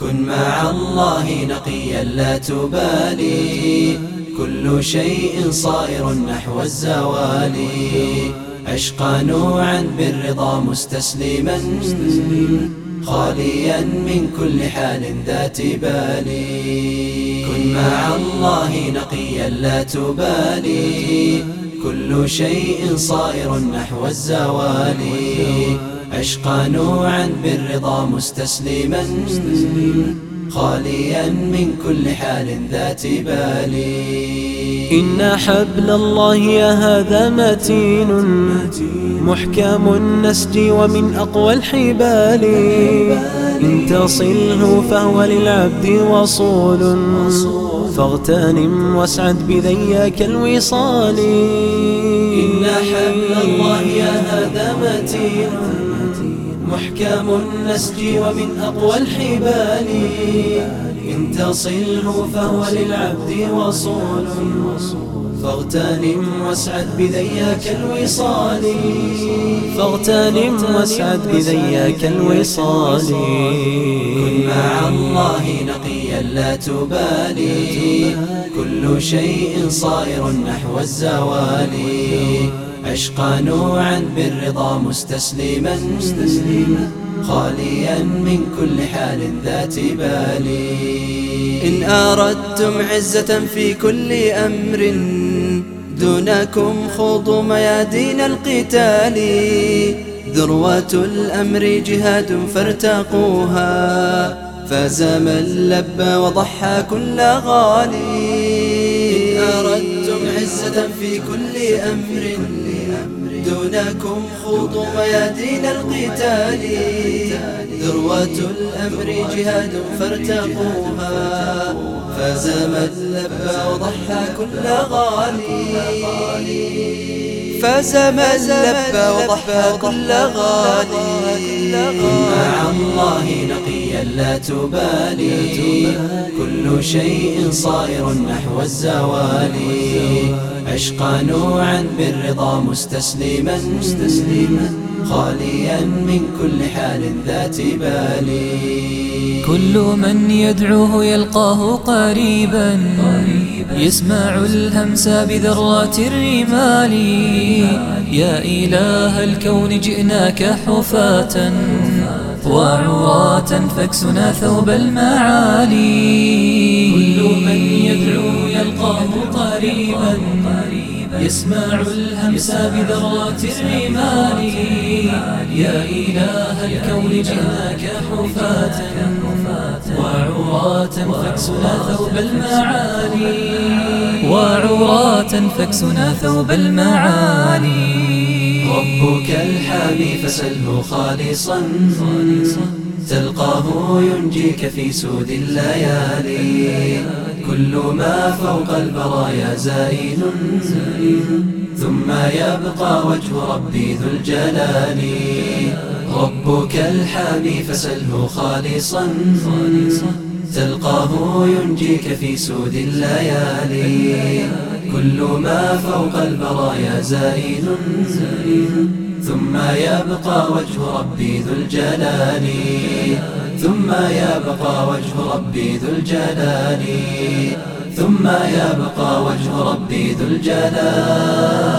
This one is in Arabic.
كن مع الله نقيا لا تبالي. كل شيء صائر نحو الزوال. عشقا نوعا بالرضا مستسلما. خاليا من كل حال ذات بال. كن مع الله نقيا لا تبالي. كل شيء صائر نحو الزوال. عشقا نوعا بالرضا مستسلما خاليا من كل حال ذات بال. إن حبل الله يا هذا متين محكم النسج ومن أقوى الحبال. إن تصله فهو للعبد وصول فاغتنم واسعد بذياك الوصال. إن حبل الله يا هذا متين محكم النسج ومن أقوى الحبال. إن تصله فهو للعبد وصول. فاغتنم واسعد بذياك الوصال. فاغتنم واسعد بذياك الوصال. كن مع الله نقيا لا تبالي كل شيء صائر نحو الزوال. عشقا نوعا بالرضا مستسلما خاليا من كل حال ذات بال. إن أردتم عزة في كل أمر دونكم خوضوا ميادين القتال. ذروة الأمر جهاد فارتقوها فاز من لبى وضحى كل غالي. إن أردتم عزة في كل أمر دونكم خوضوا ميادين القتال. ذروة الأمر جهاد فارتقوها. فاز من لبى وضحى كل غالي. فاز من لبى وضحى كل غالي. مع الله نقيا لا تبالي. كل شيء صائر نحو الزوال. عشقا نوعا بالرضا مستسلما خاليا من كل حال ذات بال. كل من يدعوه يلقاه قريبا يسمع الهمس بذرات الرمال. يا إله الكون جئناك حفاة وعراة فاكسنا ثوب المعالي. كل من يدعو يلقاه قريبا. يسمع الهمس بذرات الرمال يا إله الكون جئناك حفاة وعراة فاكسنا ثوب المعالي وعراة فاكسنا ثوب المعالي ربك الحامي فسله خالصا. تلقاه ينجيك في سود الليالي. كل ما فوق البرايا زائل ثم يبقى وجه ربي ذو الجلال. ربك الحامي فسله خالصا. تلقاه ينجيك في سود الليالي. كل ما فوق البرايا زائل ثم يبقى وجه ربي ذو الجلال. ثم يبقى وجه ربي ذو الجلال. ثم يبقى وجه ربي ذو الجلال.